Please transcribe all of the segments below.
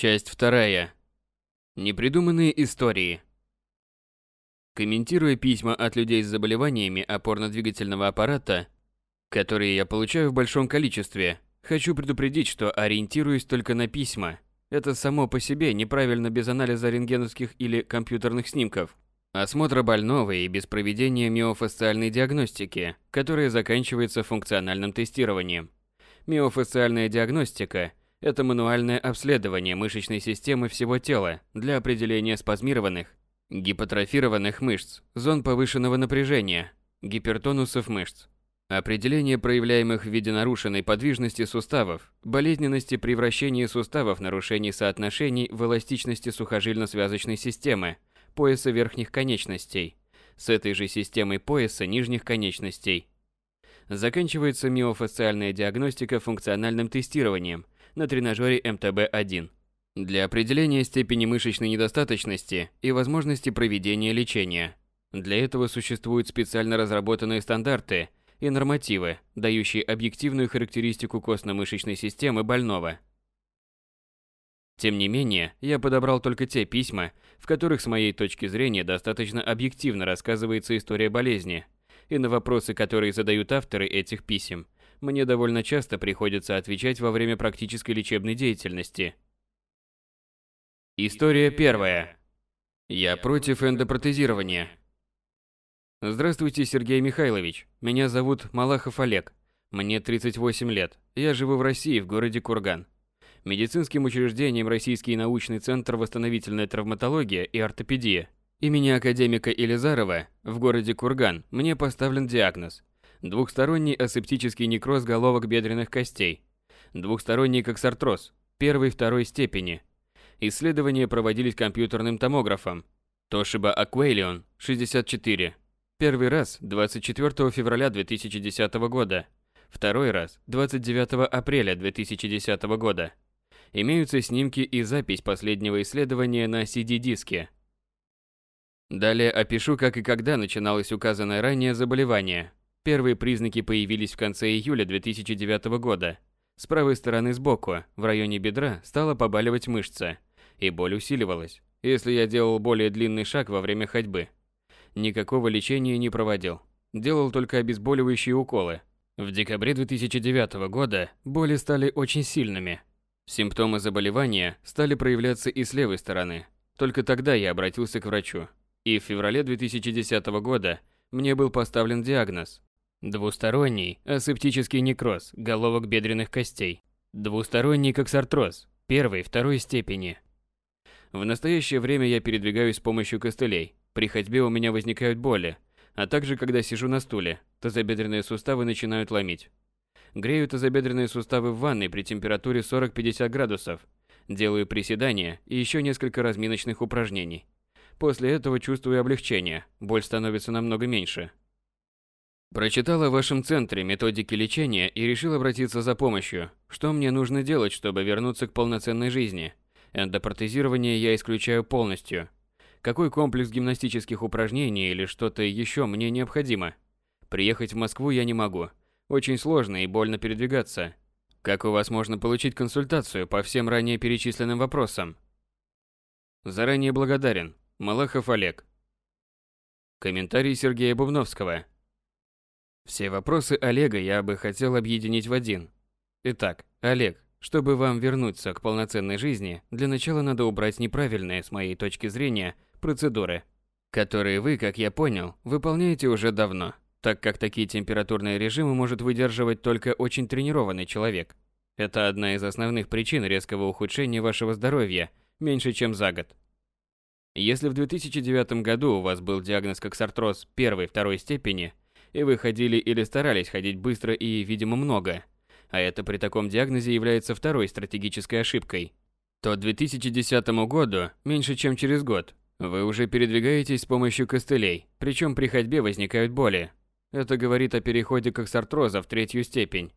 Часть вторая. Непридуманные истории. Комментируя письма от людей с заболеваниями опорно-двигательного аппарата, которые я получаю в большом количестве, хочу предупредить, что ориентируюсь только на письма. Это само по себе неправильно без анализа рентгеновских или компьютерных снимков, осмотра больного и без проведения миофасциальной диагностики, которая заканчивается функциональным тестированием. Миофасциальная диагностика – это мануальное обследование мышечной системы всего тела для определения спазмированных, гипотрофированных мышц, зон повышенного напряжения, гипертонусов мышц, определение проявляемых в виде нарушенной подвижности суставов, болезненности при вращении суставов, нарушений соотношений в эластичности сухожильно-связочной системы, пояса верхних конечностей, с этой же системой пояса нижних конечностей. Заканчивается миофасциальная диагностика функциональным тестированием на тренажере МТБ-1 для определения степени мышечной недостаточности и возможности проведения лечения. Для этого существуют специально разработанные стандарты и нормативы, дающие объективную характеристику костно-мышечной системы больного. Тем не менее, я подобрал только те письма, в которых с моей точки зрения достаточно объективно рассказывается история болезни, и на вопросы, которые задают авторы этих писем, мне довольно часто приходится отвечать во время практической лечебной деятельности. История первая. Я против эндопротезирования. Здравствуйте, Сергей Михайлович. Меня зовут Малахов Олег. Мне 38 лет. Я живу в России, в городе Курган. Медицинским учреждением Российский научный центр восстановительная травматология и ортопедия имени академика Елизарова в городе Курган мне поставлен диагноз двухсторонний асептический некроз головок бедренных костей, двухсторонний коксартроз первой-второй степени. Исследования проводились компьютерным томографом. Toshiba Aqualion 64. Первый раз 24 февраля 2010 года. Второй раз 29 апреля 2010 года. Имеются снимки и запись последнего исследования на CD-диске. Далее опишу, как и когда начиналось указанное ранее заболевание. Первые признаки появились в конце июля 2009 года. С правой стороны сбоку, в районе бедра, стала побаливать мышца, и боль усиливалась, если я делал более длинный шаг во время ходьбы. Никакого лечения не проводил. Делал только обезболивающие уколы. В декабре 2009 года боли стали очень сильными. Симптомы заболевания стали проявляться и с левой стороны. Только тогда я обратился к врачу. И в феврале 2010 года мне был поставлен диагноз Двусторонний асептический некроз головок бедренных костей. Двусторонний коксартроз первой второй степени. В настоящее время я передвигаюсь с помощью костылей. При ходьбе у меня возникают боли, а также когда сижу на стуле, тазобедренные суставы начинают ломить. Грею тазобедренные суставы в ванной при температуре 40-50 градусов. Делаю приседания и еще несколько разминочных упражнений. После этого чувствую облегчение, боль становится намного меньше. Прочитала в вашем центре методики лечения и решил обратиться за помощью. Что мне нужно делать, чтобы вернуться к полноценной жизни? Эндопротезирование я исключаю полностью. Какой комплекс гимнастических упражнений или что-то еще мне необходимо? Приехать в Москву я не могу. Очень сложно и больно передвигаться. Как у вас можно получить консультацию по всем ранее перечисленным вопросам? Заранее благодарен. Малахов Олег. Комментарий Сергея Бубновского. Все вопросы Олега я бы хотел объединить в один. Итак, Олег, чтобы вам вернуться к полноценной жизни, для начала надо убрать неправильные, с моей точки зрения, процедуры, которые вы, как я понял, выполняете уже давно, так как такие температурные режимы может выдерживать только очень тренированный человек. Это одна из основных причин резкого ухудшения вашего здоровья меньше, чем за год. Если в 2009 году у вас был диагноз коксартроз первой-второй степени, и вы ходили или старались ходить быстро и, видимо, много, а это при таком диагнозе является второй стратегической ошибкой, то 2010 году, меньше чем через год, вы уже передвигаетесь с помощью костылей, причем при ходьбе возникают боли. Это говорит о переходе коксартроза в третью степень.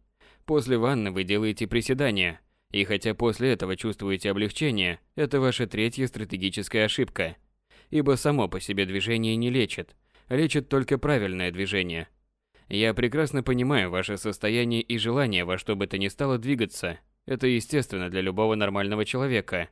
После ванны вы делаете приседания, и хотя после этого чувствуете облегчение, это ваша третья стратегическая ошибка. Ибо само по себе движение не лечит, лечит только правильное движение. Я прекрасно понимаю ваше состояние и желание во что бы то ни стало двигаться. Это естественно для любого нормального человека.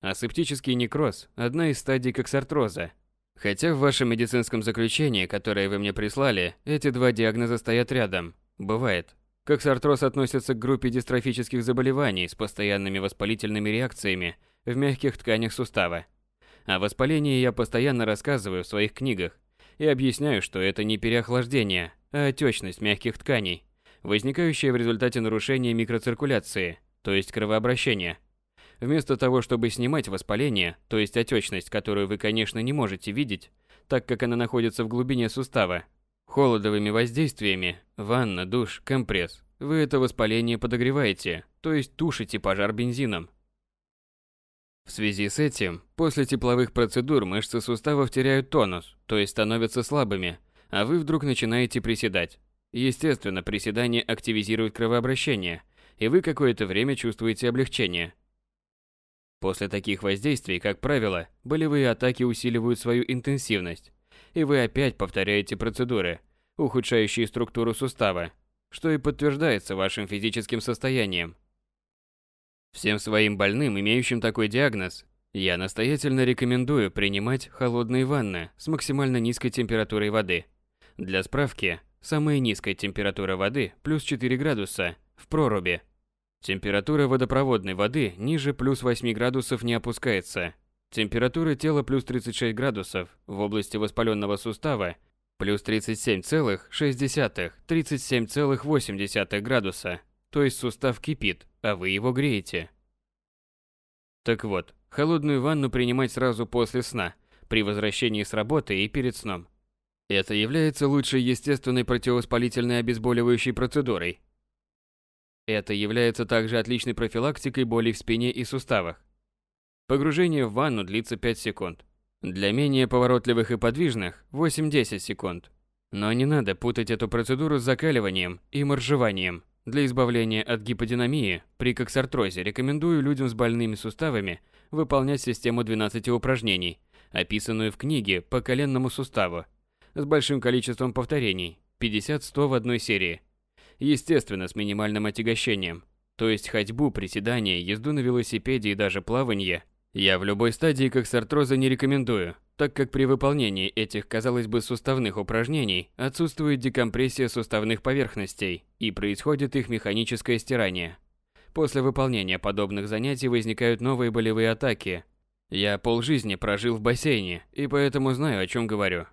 Асептический некроз – одна из стадий коксартроза. Хотя в вашем медицинском заключении, которое вы мне прислали, эти два диагноза стоят рядом. Бывает. Коксартроз относится к группе дистрофических заболеваний с постоянными воспалительными реакциями в мягких тканях сустава. О воспалении я постоянно рассказываю в своих книгах и объясняю, что это не переохлаждение, а отечность мягких тканей, возникающая в результате нарушения микроциркуляции, то есть кровообращения. Вместо того, чтобы снимать воспаление, то есть отечность, которую вы, конечно, не можете видеть, так как она находится в глубине сустава, холодовыми воздействиями, ванна, душ, компресс, вы это воспаление подогреваете, то есть тушите пожар бензином. В связи с этим, после тепловых процедур мышцы суставов теряют тонус, то есть становятся слабыми, а вы вдруг начинаете приседать. Естественно, приседание активизирует кровообращение, и вы какое-то время чувствуете облегчение. После таких воздействий, как правило, болевые атаки усиливают свою интенсивность, и вы опять повторяете процедуры, ухудшающие структуру сустава, что и подтверждается вашим физическим состоянием. Всем своим больным, имеющим такой диагноз, я настоятельно рекомендую принимать холодные ванны с максимально низкой температурой воды. Для справки, самая низкая температура воды плюс 4 градуса в проруби. Температура водопроводной воды ниже плюс 8 градусов не опускается. Температура тела плюс 36 градусов в области воспаленного сустава плюс 37,6-37,8 градуса. То есть сустав кипит, а вы его греете. Так вот, холодную ванну принимать сразу после сна, при возвращении с работы и перед сном. Это является лучшей естественной противовоспалительной обезболивающей процедурой. Это является также отличной профилактикой болей в спине и суставах. Погружение в ванну длится 5 секунд. Для менее поворотливых и подвижных 8-10 секунд. Но не надо путать эту процедуру с закаливанием и моржеванием. Для избавления от гиподинамии при коксартрозе рекомендую людям с больными суставами выполнять систему 12 упражнений, описанную в книге по коленному суставу, с большим количеством повторений, 50-100 в одной серии. Естественно, с минимальным отягощением, то есть ходьбу, приседания, езду на велосипеде и даже плавание я в любой стадии коксартроза не рекомендую, так как при выполнении этих, казалось бы, суставных упражнений отсутствует декомпрессия суставных поверхностей и происходит их механическое стирание. После выполнения подобных занятий возникают новые болевые атаки. Я полжизни прожил в бассейне и поэтому знаю, о чем говорю.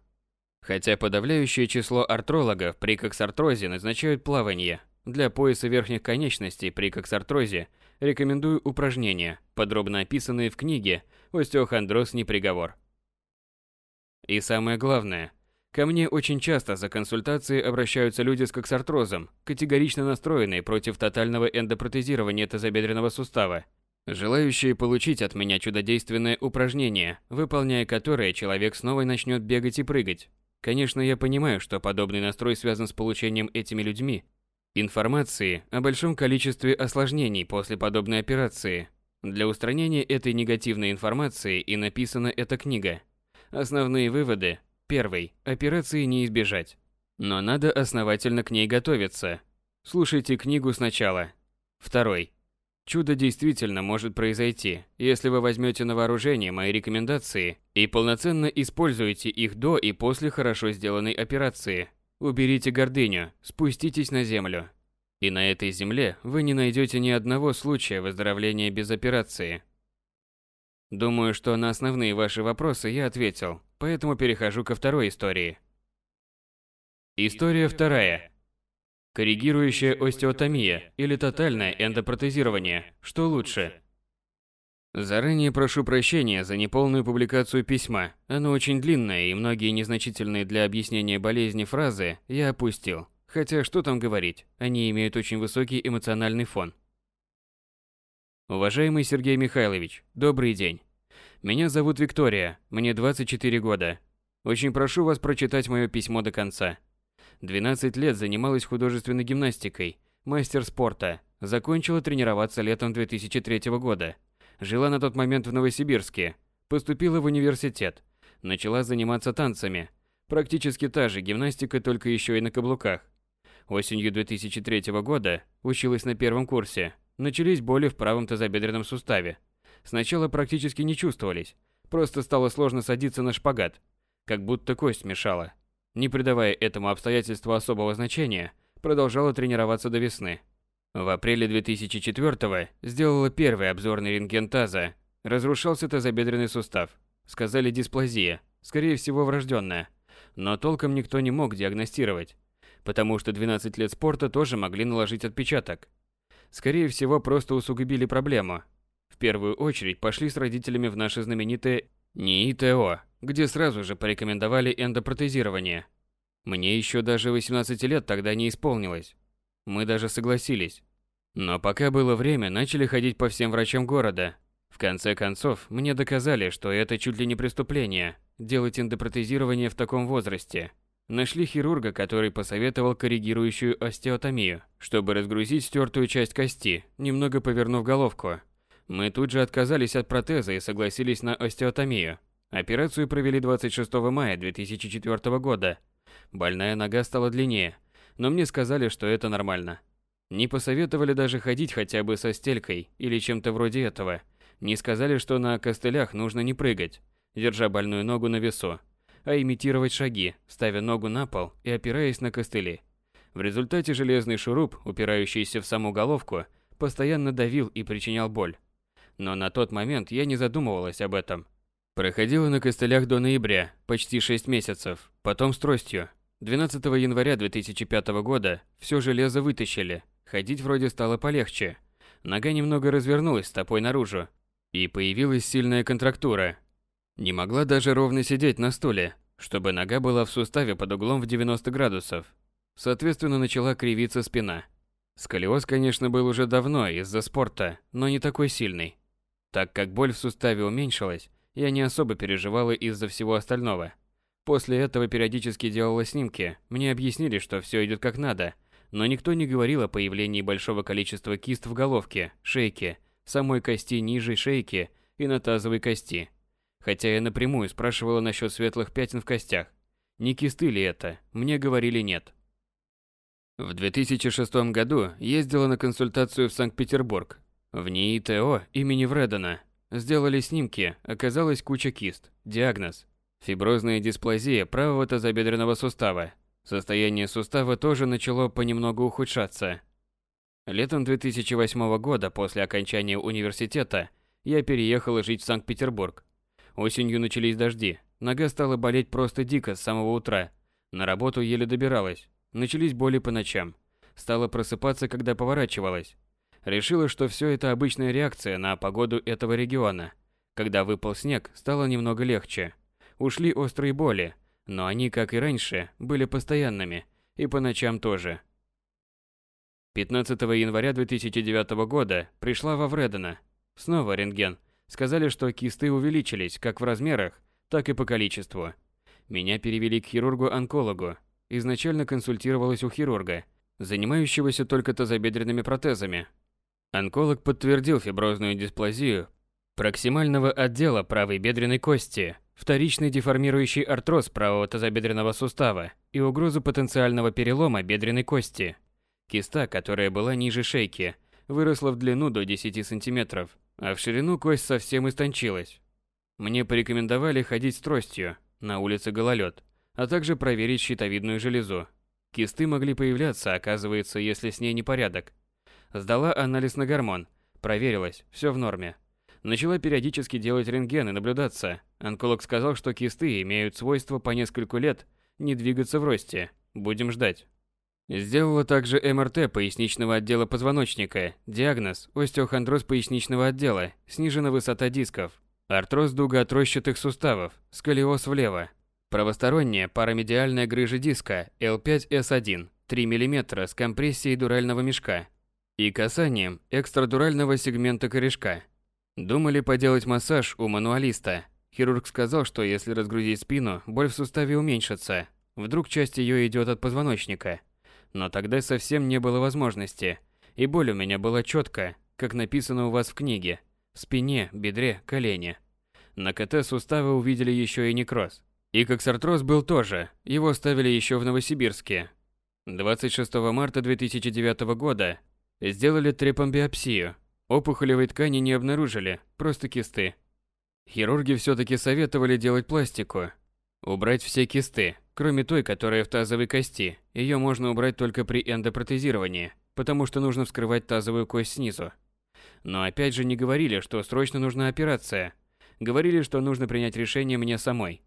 Хотя подавляющее число артрологов при коксартрозе назначают плавание, для пояса верхних конечностей при коксартрозе рекомендую упражнения, подробно описанные в книге «Остеохондроз не приговор». И самое главное, ко мне очень часто за консультацией обращаются люди с коксартрозом, категорично настроенные против тотального эндопротезирования тазобедренного сустава, желающие получить от меня чудодейственное упражнение, выполняя которое человек снова начнет бегать и прыгать. Конечно, я понимаю, что подобный настрой связан с получением этими людьми Информации о большом количестве осложнений после подобной операции. Для устранения этой негативной информации и написана эта книга. Основные выводы. Первый. Операции не избежать. Но надо основательно к ней готовиться. Слушайте книгу сначала. Второй. Чудо действительно может произойти, если вы возьмете на вооружение мои рекомендации и полноценно используете их до и после хорошо сделанной операции. Уберите гордыню, спуститесь на землю. И на этой земле вы не найдете ни одного случая выздоровления без операции. Думаю, что на основные ваши вопросы я ответил, поэтому перехожу ко второй истории. История вторая. Коррегирующая остеотомия или тотальное эндопротезирование. Что лучше? Заранее прошу прощения за неполную публикацию письма. Оно очень длинное, и многие незначительные для объяснения болезни фразы я опустил. Хотя что там говорить, они имеют очень высокий эмоциональный фон. Уважаемый Сергей Михайлович, добрый день. Меня зовут Виктория, мне 24 года. Очень прошу вас прочитать мое письмо до конца. 12 лет занималась художественной гимнастикой, мастер спорта. Закончила тренироваться летом 2003 года. Жила на тот момент в Новосибирске. Поступила в университет. Начала заниматься танцами. Практически та же гимнастика, только еще и на каблуках. Осенью 2003 года училась на первом курсе. Начались боли в правом тазобедренном суставе. Сначала практически не чувствовались, просто стало сложно садиться на шпагат, как будто кость мешала. Не придавая этому обстоятельству особого значения, продолжала тренироваться до весны. В апреле 2004-го сделала первый обзорный рентген таза. Разрушался тазобедренный сустав. Сказали дисплазия, скорее всего врожденная. Но толком никто не мог диагностировать, потому что 12 лет спорта тоже могли наложить отпечаток. Скорее всего, просто усугубили проблему. В первую очередь пошли с родителями в наше знаменитое НИИТО, где сразу же порекомендовали эндопротезирование. Мне еще даже 18 лет тогда не исполнилось. Мы даже согласились. Но пока было время, начали ходить по всем врачам города. В конце концов, мне доказали, что это чуть ли не преступление – делать эндопротезирование в таком возрасте. Нашли хирурга, который посоветовал коррегирующую остеотомию, чтобы разгрузить стертую часть кости, немного повернув головку. Мы тут же отказались от протеза и согласились на остеотомию. Операцию провели 26 мая 2004 года. Больная нога стала длиннее, но мне сказали, что это нормально. Не посоветовали даже ходить хотя бы со стелькой или чем-то вроде этого. Не сказали, что на костылях нужно не прыгать, держа больную ногу на весу, а имитировать шаги, ставя ногу на пол и опираясь на костыли. В результате железный шуруп, упирающийся в саму головку, постоянно давил и причинял боль. Но на тот момент я не задумывалась об этом. Проходила на костылях до ноября, почти 6 месяцев, потом с тростью. 12 января 2005 года все железо вытащили, ходить вроде стало полегче. Нога немного развернулась стопой наружу, и появилась сильная контрактура, не могла даже ровно сидеть на стуле, чтобы нога была в суставе под углом в 90 градусов. Соответственно, начала кривиться спина. Сколиоз, конечно, был уже давно из-за спорта, но не такой сильный. Так как боль в суставе уменьшилась, я не особо переживала из-за всего остального. После этого периодически делала снимки, мне объяснили, что все идет как надо, но никто не говорил о появлении большого количества кист в головке, шейке, самой кости ниже шейки и на тазовой кости. Хотя я напрямую спрашивала насчет светлых пятен в костях. Не кисты ли это? Мне говорили нет. В 2006 году ездила на консультацию в Санкт-Петербург. В НИИ ТО имени Вредена. Сделали снимки, оказалось куча кист. Диагноз. Фиброзная дисплазия правого тазобедренного сустава. Состояние сустава тоже начало понемногу ухудшаться. Летом 2008 года после окончания университета я переехала жить в Санкт-Петербург. Осенью начались дожди. Нога стала болеть просто дико с самого утра. На работу еле добиралась. Начались боли по ночам. Стала просыпаться, когда поворачивалась. Решила, что все это обычная реакция на погоду этого региона. Когда выпал снег, стало немного легче. Ушли острые боли, но они, как и раньше, были постоянными, и по ночам тоже. 15 января 2009 года пришла во Вредена. Снова рентген – Сказали, что кисты увеличились как в размерах, так и по количеству. Меня перевели к хирургу-онкологу. Изначально консультировалась у хирурга, занимающегося только тазобедренными протезами. Онколог подтвердил фиброзную дисплазию проксимального отдела правой бедренной кости, вторичный деформирующий артроз правого тазобедренного сустава и угрозу потенциального перелома бедренной кости. Киста, которая была ниже шейки, выросла в длину до 10 сантиметров а в ширину кость совсем истончилась. Мне порекомендовали ходить с тростью, на улице гололед, а также проверить щитовидную железу. Кисты могли появляться, оказывается, если с ней непорядок. Сдала анализ на гормон, проверилась, все в норме. Начала периодически делать рентген и наблюдаться. Онколог сказал, что кисты имеют свойство по несколько лет не двигаться в росте. Будем ждать. Сделала также МРТ поясничного отдела позвоночника. Диагноз – остеохондроз поясничного отдела, снижена высота дисков, артроз дугоотрощатых суставов, сколиоз влево. Правосторонняя парамедиальная грыжа диска L5S1 3 мм с компрессией дурального мешка и касанием экстрадурального сегмента корешка. Думали поделать массаж у мануалиста. Хирург сказал, что если разгрузить спину, боль в суставе уменьшится. Вдруг часть ее идет от позвоночника – но тогда совсем не было возможности, и боль у меня была четко, как написано у вас в книге. В спине, бедре, колене. На КТ суставы увидели еще и некроз. И коксартроз был тоже, его ставили еще в Новосибирске. 26 марта 2009 года сделали трепомбиопсию. Опухолевой ткани не обнаружили, просто кисты. Хирурги все-таки советовали делать пластику. Убрать все кисты, кроме той, которая в тазовой кости. Ее можно убрать только при эндопротезировании, потому что нужно вскрывать тазовую кость снизу. Но опять же не говорили, что срочно нужна операция. Говорили, что нужно принять решение мне самой.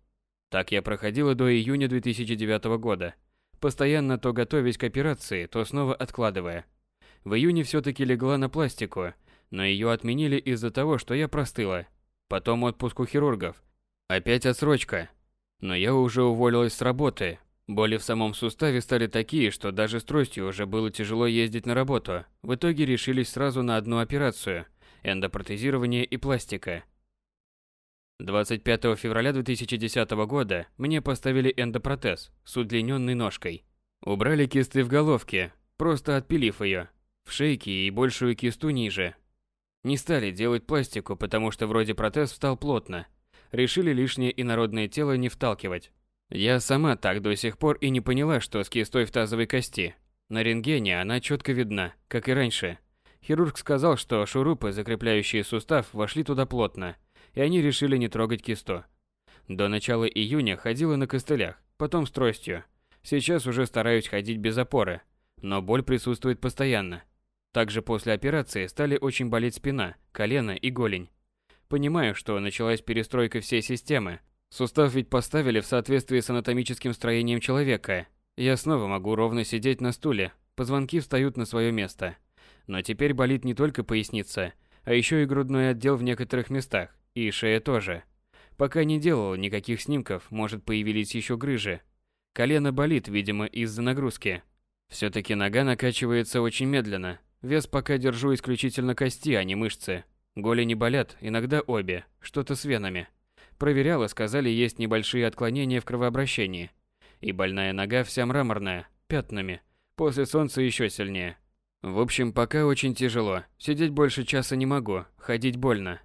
Так я проходила до июня 2009 года, постоянно то готовясь к операции, то снова откладывая. В июне все-таки легла на пластику, но ее отменили из-за того, что я простыла. Потом отпуск у хирургов. Опять отсрочка. Но я уже уволилась с работы, Боли в самом суставе стали такие, что даже с тростью уже было тяжело ездить на работу. В итоге решились сразу на одну операцию – эндопротезирование и пластика. 25 февраля 2010 года мне поставили эндопротез с удлиненной ножкой. Убрали кисты в головке, просто отпилив ее, в шейке и большую кисту ниже. Не стали делать пластику, потому что вроде протез встал плотно. Решили лишнее инородное тело не вталкивать. Я сама так до сих пор и не поняла, что с кистой в тазовой кости. На рентгене она четко видна, как и раньше. Хирург сказал, что шурупы, закрепляющие сустав, вошли туда плотно, и они решили не трогать кисту. До начала июня ходила на костылях, потом с тростью. Сейчас уже стараюсь ходить без опоры, но боль присутствует постоянно. Также после операции стали очень болеть спина, колено и голень. Понимаю, что началась перестройка всей системы, Сустав ведь поставили в соответствии с анатомическим строением человека. Я снова могу ровно сидеть на стуле, позвонки встают на свое место. Но теперь болит не только поясница, а еще и грудной отдел в некоторых местах, и шея тоже. Пока не делал никаких снимков, может появились еще грыжи. Колено болит, видимо, из-за нагрузки. Все-таки нога накачивается очень медленно. Вес пока держу исключительно кости, а не мышцы. Голени болят, иногда обе, что-то с венами. Проверяла, сказали, есть небольшие отклонения в кровообращении. И больная нога вся мраморная, пятнами. После солнца еще сильнее. В общем, пока очень тяжело. Сидеть больше часа не могу, ходить больно.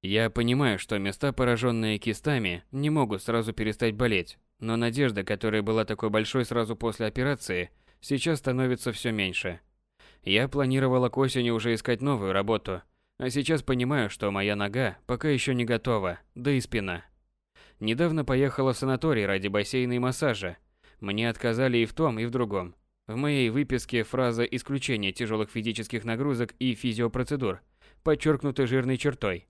Я понимаю, что места, пораженные кистами, не могут сразу перестать болеть. Но надежда, которая была такой большой сразу после операции, сейчас становится все меньше. Я планировала к осени уже искать новую работу – а сейчас понимаю, что моя нога пока еще не готова, да и спина. Недавно поехала в санаторий ради бассейна и массажа. Мне отказали и в том, и в другом. В моей выписке фраза исключения тяжелых физических нагрузок и физиопроцедур подчеркнута жирной чертой.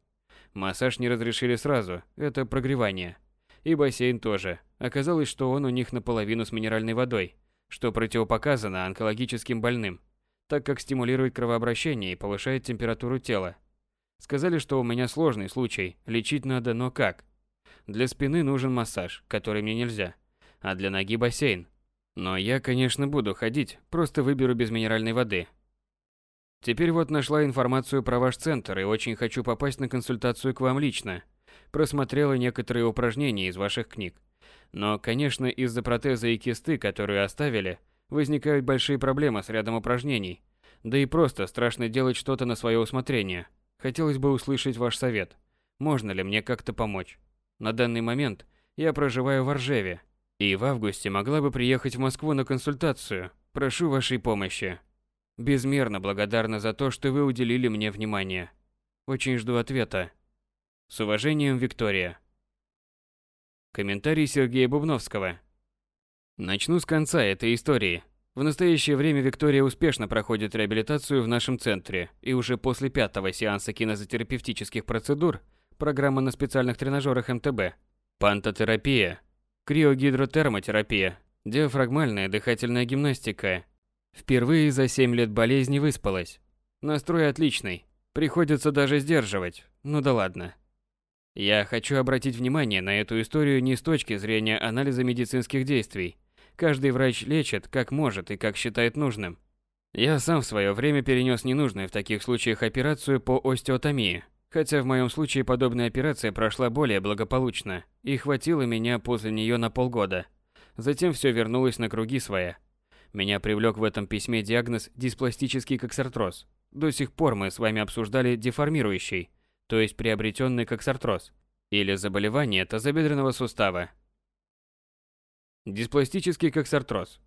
Массаж не разрешили сразу, это прогревание. И бассейн тоже. Оказалось, что он у них наполовину с минеральной водой, что противопоказано онкологическим больным так как стимулирует кровообращение и повышает температуру тела. Сказали, что у меня сложный случай, лечить надо, но как? Для спины нужен массаж, который мне нельзя, а для ноги бассейн. Но я, конечно, буду ходить, просто выберу без минеральной воды. Теперь вот нашла информацию про ваш центр и очень хочу попасть на консультацию к вам лично. Просмотрела некоторые упражнения из ваших книг. Но, конечно, из-за протеза и кисты, которую оставили, возникают большие проблемы с рядом упражнений. Да и просто страшно делать что-то на свое усмотрение. Хотелось бы услышать ваш совет. Можно ли мне как-то помочь? На данный момент я проживаю в Оржеве. И в августе могла бы приехать в Москву на консультацию. Прошу вашей помощи. Безмерно благодарна за то, что вы уделили мне внимание. Очень жду ответа. С уважением, Виктория. Комментарий Сергея Бубновского. Начну с конца этой истории. В настоящее время Виктория успешно проходит реабилитацию в нашем центре, и уже после пятого сеанса кинезотерапевтических процедур программа на специальных тренажерах МТБ, пантотерапия, криогидротермотерапия, диафрагмальная дыхательная гимнастика. Впервые за 7 лет болезни выспалась. Настрой отличный, приходится даже сдерживать, ну да ладно. Я хочу обратить внимание на эту историю не с точки зрения анализа медицинских действий, Каждый врач лечит, как может и как считает нужным. Я сам в свое время перенес ненужную в таких случаях операцию по остеотомии, хотя в моем случае подобная операция прошла более благополучно и хватило меня после нее на полгода. Затем все вернулось на круги своя. Меня привлек в этом письме диагноз диспластический коксартроз. До сих пор мы с вами обсуждали деформирующий, то есть приобретенный коксартроз, или заболевание тазобедренного сустава, Диспластический коксартроз.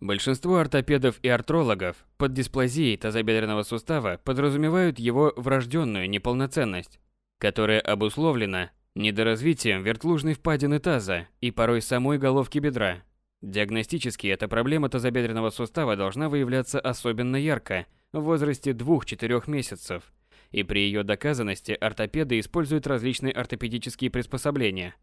Большинство ортопедов и артрологов под дисплазией тазобедренного сустава подразумевают его врожденную неполноценность, которая обусловлена недоразвитием вертлужной впадины таза и порой самой головки бедра. Диагностически эта проблема тазобедренного сустава должна выявляться особенно ярко в возрасте 2-4 месяцев, и при ее доказанности ортопеды используют различные ортопедические приспособления.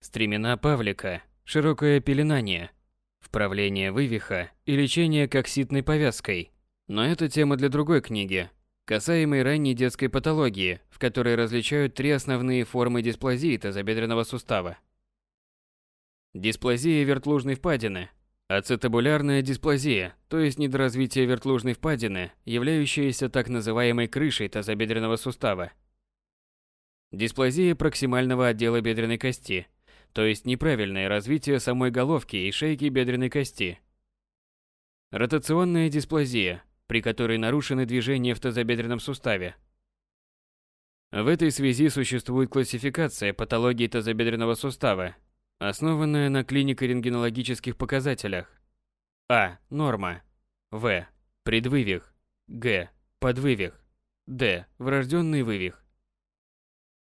Стремена Павлика, широкое пеленание – вправление вывиха и лечение кокситной повязкой. Но это тема для другой книги, касаемой ранней детской патологии, в которой различают три основные формы дисплазии тазобедренного сустава. Дисплазия вертлужной впадины, ацетабулярная дисплазия, то есть недоразвитие вертлужной впадины, являющаяся так называемой крышей тазобедренного сустава. Дисплазия проксимального отдела бедренной кости – то есть неправильное развитие самой головки и шейки бедренной кости. Ротационная дисплазия, при которой нарушены движения в тазобедренном суставе. В этой связи существует классификация патологии тазобедренного сустава, основанная на клинико-рентгенологических показателях. А. Норма. В. Предвывих. Г. Подвывих. Д. Врожденный вывих.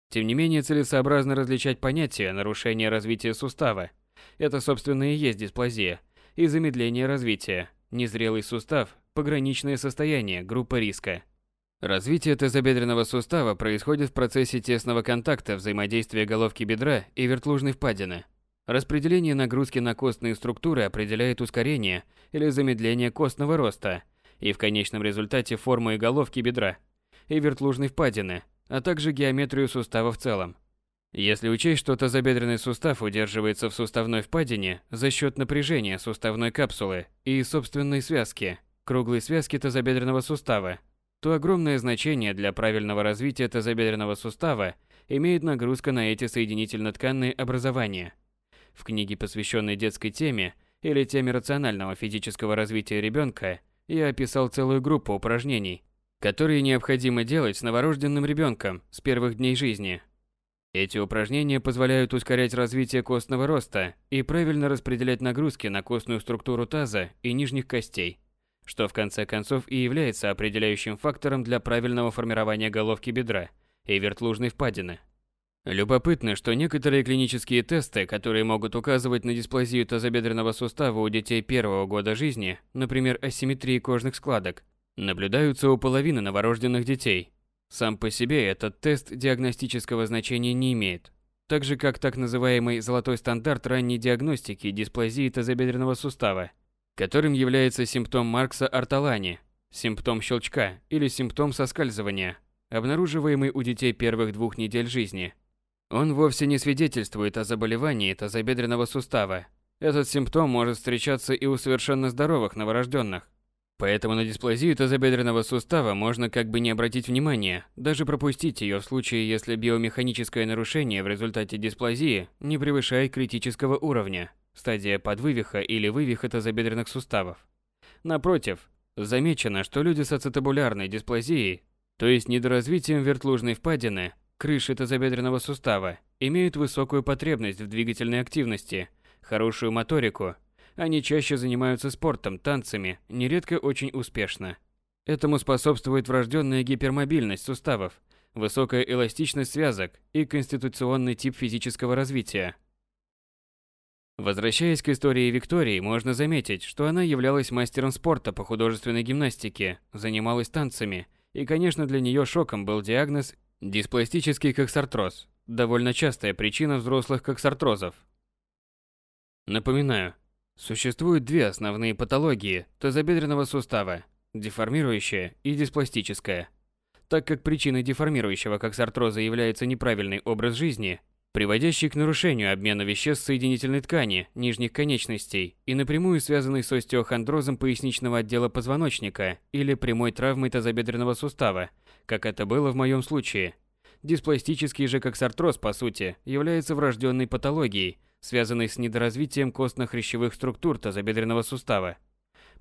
Тем не менее, целесообразно различать понятия нарушения развития сустава. Это, собственно, и есть дисплазия и замедление развития. Незрелый сустав – пограничное состояние, группа риска. Развитие тазобедренного сустава происходит в процессе тесного контакта взаимодействия головки бедра и вертлужной впадины. Распределение нагрузки на костные структуры определяет ускорение или замедление костного роста и в конечном результате форму и головки бедра и вертлужной впадины – а также геометрию сустава в целом. Если учесть, что тазобедренный сустав удерживается в суставной впадине за счет напряжения суставной капсулы и собственной связки, круглой связки тазобедренного сустава, то огромное значение для правильного развития тазобедренного сустава имеет нагрузка на эти соединительно-тканные образования. В книге, посвященной детской теме или теме рационального физического развития ребенка, я описал целую группу упражнений, которые необходимо делать с новорожденным ребенком с первых дней жизни. Эти упражнения позволяют ускорять развитие костного роста и правильно распределять нагрузки на костную структуру таза и нижних костей, что в конце концов и является определяющим фактором для правильного формирования головки бедра и вертлужной впадины. Любопытно, что некоторые клинические тесты, которые могут указывать на дисплазию тазобедренного сустава у детей первого года жизни, например, асимметрии кожных складок, наблюдаются у половины новорожденных детей. Сам по себе этот тест диагностического значения не имеет, так же как так называемый золотой стандарт ранней диагностики дисплазии тазобедренного сустава, которым является симптом Маркса Арталани, симптом щелчка или симптом соскальзывания, обнаруживаемый у детей первых двух недель жизни. Он вовсе не свидетельствует о заболевании тазобедренного сустава. Этот симптом может встречаться и у совершенно здоровых новорожденных. Поэтому на дисплазию тазобедренного сустава можно как бы не обратить внимания, даже пропустить ее в случае, если биомеханическое нарушение в результате дисплазии не превышает критического уровня, стадия подвывиха или вывиха тазобедренных суставов. Напротив, замечено, что люди с ацетабулярной дисплазией, то есть недоразвитием вертлужной впадины, крыши тазобедренного сустава, имеют высокую потребность в двигательной активности, хорошую моторику они чаще занимаются спортом, танцами, нередко очень успешно. Этому способствует врожденная гипермобильность суставов, высокая эластичность связок и конституционный тип физического развития. Возвращаясь к истории Виктории, можно заметить, что она являлась мастером спорта по художественной гимнастике, занималась танцами, и, конечно, для нее шоком был диагноз диспластический коксартроз, довольно частая причина взрослых коксартрозов. Напоминаю, Существуют две основные патологии тазобедренного сустава – деформирующая и диспластическая. Так как причиной деформирующего коксартроза является неправильный образ жизни, приводящий к нарушению обмена веществ соединительной ткани нижних конечностей и напрямую связанный с остеохондрозом поясничного отдела позвоночника или прямой травмой тазобедренного сустава, как это было в моем случае. Диспластический же коксартроз, по сути, является врожденной патологией – связанный с недоразвитием костно-хрящевых структур тазобедренного сустава.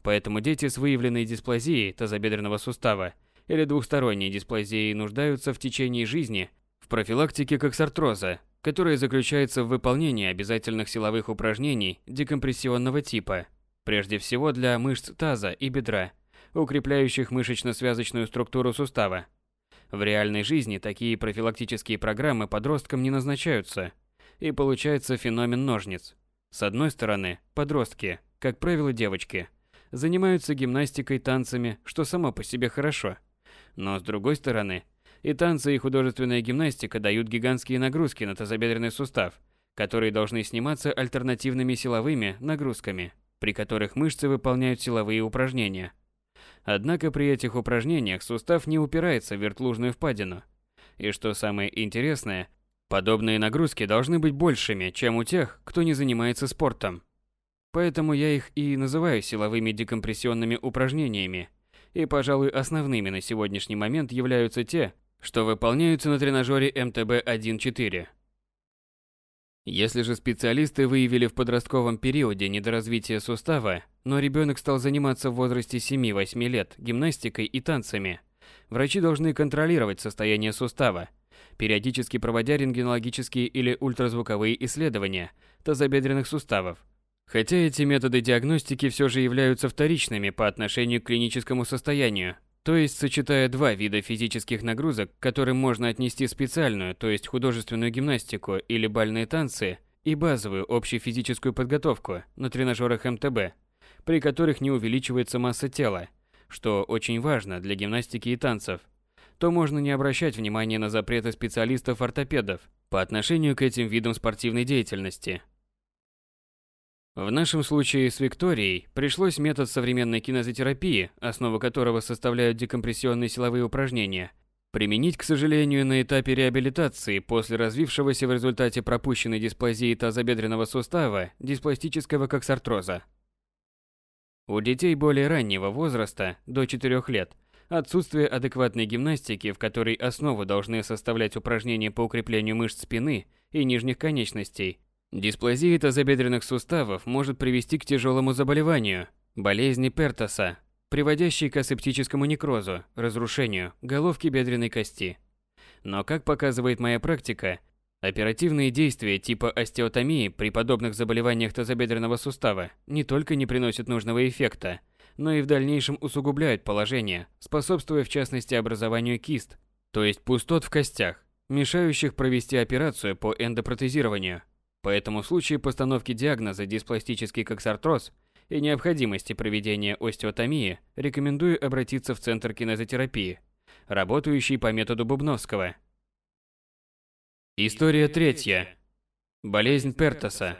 Поэтому дети с выявленной дисплазией тазобедренного сустава или двухсторонней дисплазией нуждаются в течение жизни в профилактике коксартроза, которая заключается в выполнении обязательных силовых упражнений декомпрессионного типа. прежде всего для мышц таза и бедра, укрепляющих мышечно-связочную структуру сустава. В реальной жизни такие профилактические программы подросткам не назначаются, и получается феномен ножниц. С одной стороны, подростки, как правило девочки, занимаются гимнастикой, танцами, что само по себе хорошо. Но с другой стороны, и танцы, и художественная гимнастика дают гигантские нагрузки на тазобедренный сустав, которые должны сниматься альтернативными силовыми нагрузками, при которых мышцы выполняют силовые упражнения. Однако при этих упражнениях сустав не упирается в вертлужную впадину. И что самое интересное, подобные нагрузки должны быть большими, чем у тех, кто не занимается спортом. Поэтому я их и называю силовыми декомпрессионными упражнениями. И, пожалуй, основными на сегодняшний момент являются те, что выполняются на тренажере МТБ-1.4. Если же специалисты выявили в подростковом периоде недоразвитие сустава, но ребенок стал заниматься в возрасте 7-8 лет гимнастикой и танцами, врачи должны контролировать состояние сустава, периодически проводя рентгенологические или ультразвуковые исследования тазобедренных суставов. Хотя эти методы диагностики все же являются вторичными по отношению к клиническому состоянию, то есть, сочетая два вида физических нагрузок, к которым можно отнести специальную, то есть художественную гимнастику или бальные танцы, и базовую общефизическую подготовку на тренажерах МТБ, при которых не увеличивается масса тела, что очень важно для гимнастики и танцев, то можно не обращать внимания на запреты специалистов-ортопедов по отношению к этим видам спортивной деятельности. В нашем случае с Викторией пришлось метод современной кинезотерапии, основу которого составляют декомпрессионные силовые упражнения, применить, к сожалению, на этапе реабилитации после развившегося в результате пропущенной дисплазии тазобедренного сустава диспластического коксартроза. У детей более раннего возраста, до 4 лет, отсутствие адекватной гимнастики, в которой основу должны составлять упражнения по укреплению мышц спины и нижних конечностей, Дисплазия тазобедренных суставов может привести к тяжелому заболеванию – болезни Пертоса, приводящей к асептическому некрозу, разрушению головки бедренной кости. Но, как показывает моя практика, оперативные действия типа остеотомии при подобных заболеваниях тазобедренного сустава не только не приносят нужного эффекта, но и в дальнейшем усугубляют положение, способствуя в частности образованию кист, то есть пустот в костях, мешающих провести операцию по эндопротезированию – Поэтому в случае постановки диагноза диспластический коксартроз и необходимости проведения остеотомии рекомендую обратиться в Центр кинезотерапии, работающий по методу Бубновского. История третья. Болезнь Пертоса.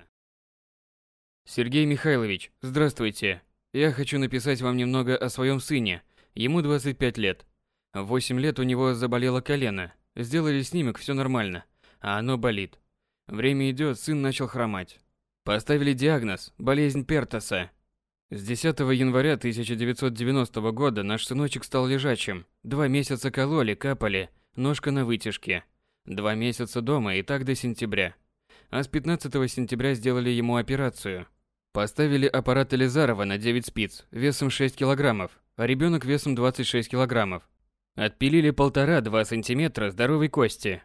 Сергей Михайлович, здравствуйте. Я хочу написать вам немного о своем сыне. Ему 25 лет. В 8 лет у него заболело колено. Сделали снимок, все нормально. А оно болит. Время идет, сын начал хромать. Поставили диагноз – болезнь Пертоса. С 10 января 1990 года наш сыночек стал лежачим. Два месяца кололи, капали, ножка на вытяжке. Два месяца дома и так до сентября. А с 15 сентября сделали ему операцию. Поставили аппарат Элизарова на 9 спиц, весом 6 килограммов, а ребенок весом 26 килограммов. Отпилили полтора-два сантиметра здоровой кости,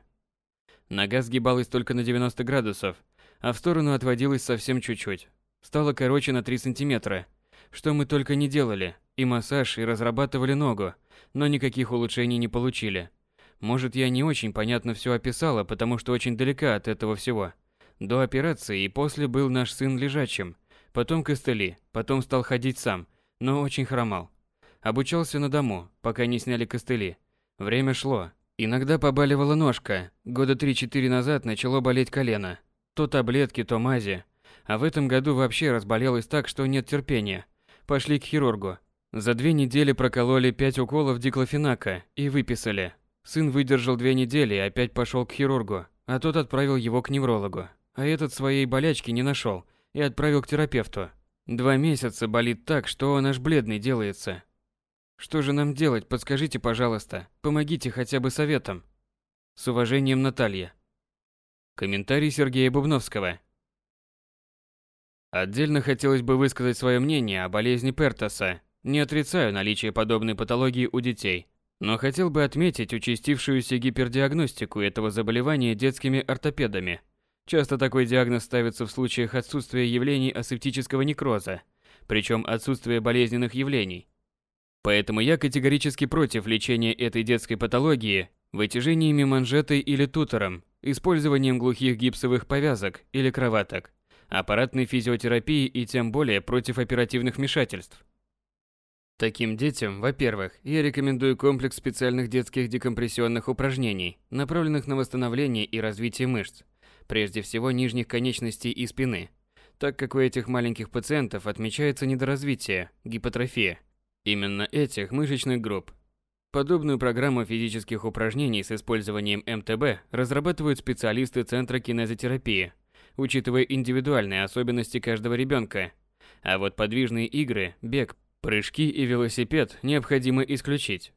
Нога сгибалась только на 90 градусов, а в сторону отводилась совсем чуть-чуть. Стало короче на 3 сантиметра. Что мы только не делали, и массаж, и разрабатывали ногу, но никаких улучшений не получили. Может, я не очень понятно все описала, потому что очень далека от этого всего. До операции и после был наш сын лежачим, потом костыли, потом стал ходить сам, но очень хромал. Обучался на дому, пока не сняли костыли. Время шло, Иногда побаливала ножка. Года 3-4 назад начало болеть колено. То таблетки, то мази. А в этом году вообще разболелась так, что нет терпения. Пошли к хирургу. За две недели прокололи 5 уколов диклофенака и выписали. Сын выдержал две недели и опять пошел к хирургу, а тот отправил его к неврологу. А этот своей болячки не нашел и отправил к терапевту. Два месяца болит так, что он аж бледный делается. Что же нам делать, подскажите, пожалуйста. Помогите хотя бы советом. С уважением, Наталья. Комментарий Сергея Бубновского. Отдельно хотелось бы высказать свое мнение о болезни Пертоса. Не отрицаю наличие подобной патологии у детей, но хотел бы отметить участившуюся гипердиагностику этого заболевания детскими ортопедами. Часто такой диагноз ставится в случаях отсутствия явлений асептического некроза, причем отсутствие болезненных явлений. Поэтому я категорически против лечения этой детской патологии вытяжениями манжетой или тутором, использованием глухих гипсовых повязок или кроваток, аппаратной физиотерапии и тем более против оперативных вмешательств. Таким детям, во-первых, я рекомендую комплекс специальных детских декомпрессионных упражнений, направленных на восстановление и развитие мышц, прежде всего нижних конечностей и спины, так как у этих маленьких пациентов отмечается недоразвитие, гипотрофия, именно этих мышечных групп. Подобную программу физических упражнений с использованием МТБ разрабатывают специалисты Центра кинезотерапии, учитывая индивидуальные особенности каждого ребенка. А вот подвижные игры, бег, Прыжки и велосипед необходимо исключить.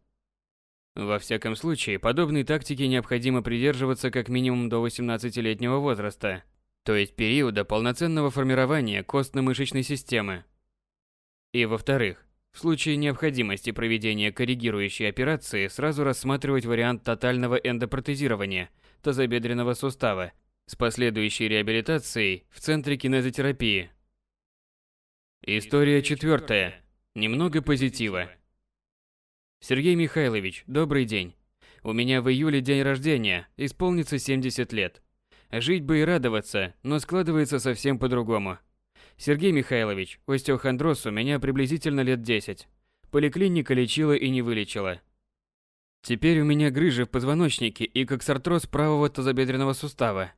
Во всяком случае, подобной тактики необходимо придерживаться как минимум до 18-летнего возраста, то есть периода полноценного формирования костно-мышечной системы. И во-вторых, в случае необходимости проведения коррегирующей операции сразу рассматривать вариант тотального эндопротезирования тазобедренного сустава с последующей реабилитацией в Центре кинезотерапии. История четвертая. Немного позитива. Сергей Михайлович, добрый день. У меня в июле день рождения, исполнится 70 лет. Жить бы и радоваться, но складывается совсем по-другому. Сергей Михайлович, остеохондроз у меня приблизительно лет 10. Поликлиника лечила и не вылечила. Теперь у меня грыжа в позвоночнике и коксартроз правого тазобедренного сустава.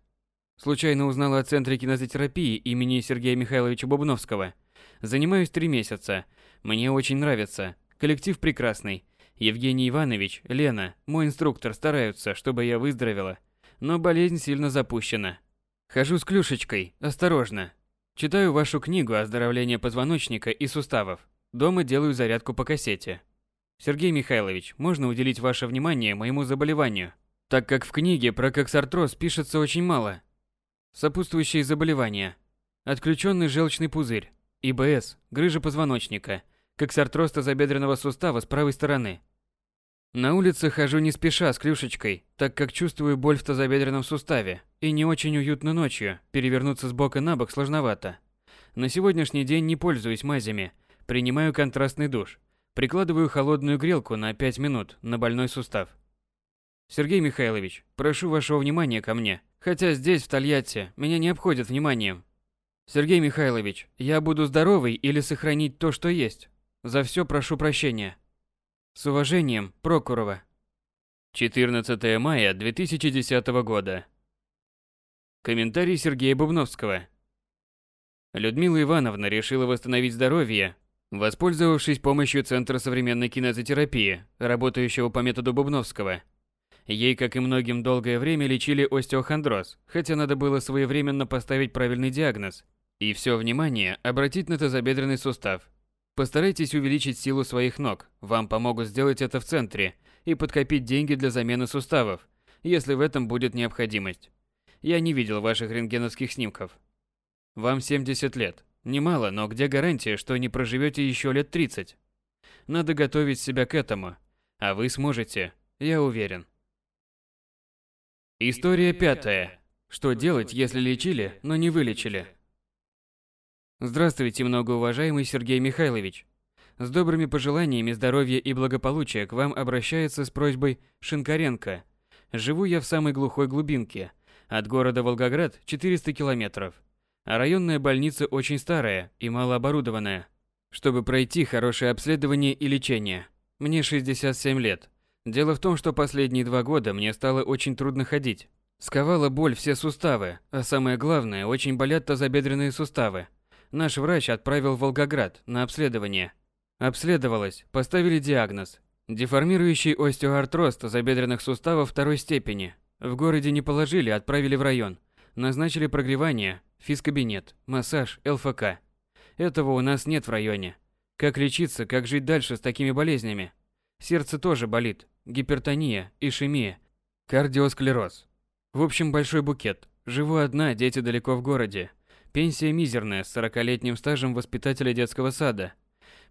Случайно узнала о центре кинезотерапии имени Сергея Михайловича Бубновского. Занимаюсь три месяца – мне очень нравится. Коллектив прекрасный. Евгений Иванович, Лена, мой инструктор стараются, чтобы я выздоровела. Но болезнь сильно запущена. Хожу с клюшечкой, осторожно. Читаю вашу книгу «Оздоровление позвоночника и суставов». Дома делаю зарядку по кассете. Сергей Михайлович, можно уделить ваше внимание моему заболеванию, так как в книге про коксартроз пишется очень мало. Сопутствующие заболевания. Отключенный желчный пузырь, ИБС, грыжа позвоночника – как с артроз тазобедренного сустава с правой стороны. На улице хожу не спеша с клюшечкой, так как чувствую боль в тазобедренном суставе, и не очень уютно ночью, перевернуться с бока на бок сложновато. На сегодняшний день не пользуюсь мазями, принимаю контрастный душ, прикладываю холодную грелку на 5 минут на больной сустав. Сергей Михайлович, прошу вашего внимания ко мне, хотя здесь, в Тольятти, меня не обходят вниманием. Сергей Михайлович, я буду здоровый или сохранить то, что есть? За все прошу прощения. С уважением, Прокурова. 14 мая 2010 года. Комментарий Сергея Бубновского. Людмила Ивановна решила восстановить здоровье, воспользовавшись помощью Центра современной кинезотерапии, работающего по методу Бубновского. Ей, как и многим, долгое время лечили остеохондроз, хотя надо было своевременно поставить правильный диагноз и все внимание обратить на тазобедренный сустав, Постарайтесь увеличить силу своих ног. Вам помогут сделать это в центре и подкопить деньги для замены суставов, если в этом будет необходимость. Я не видел ваших рентгеновских снимков. Вам 70 лет. Немало, но где гарантия, что не проживете еще лет 30? Надо готовить себя к этому. А вы сможете, я уверен. История пятая. Что делать, если лечили, но не вылечили? Здравствуйте, многоуважаемый Сергей Михайлович. С добрыми пожеланиями здоровья и благополучия к вам обращается с просьбой Шинкаренко. Живу я в самой глухой глубинке. От города Волгоград 400 километров. А районная больница очень старая и малооборудованная. Чтобы пройти хорошее обследование и лечение. Мне 67 лет. Дело в том, что последние два года мне стало очень трудно ходить. Сковала боль все суставы, а самое главное, очень болят тазобедренные суставы. Наш врач отправил в Волгоград на обследование. Обследовалась, поставили диагноз. Деформирующий остеоартроз тазобедренных суставов второй степени. В городе не положили, отправили в район. Назначили прогревание, физкабинет, массаж, ЛФК. Этого у нас нет в районе. Как лечиться, как жить дальше с такими болезнями? Сердце тоже болит, гипертония, ишемия, кардиосклероз. В общем, большой букет. Живу одна, дети далеко в городе. Пенсия мизерная, с 40-летним стажем воспитателя детского сада.